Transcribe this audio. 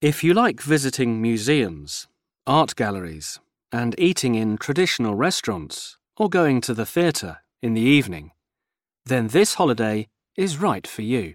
If you like visiting museums, art galleries, and eating in traditional restaurants or going to the theatre in the evening, then this holiday is right for you.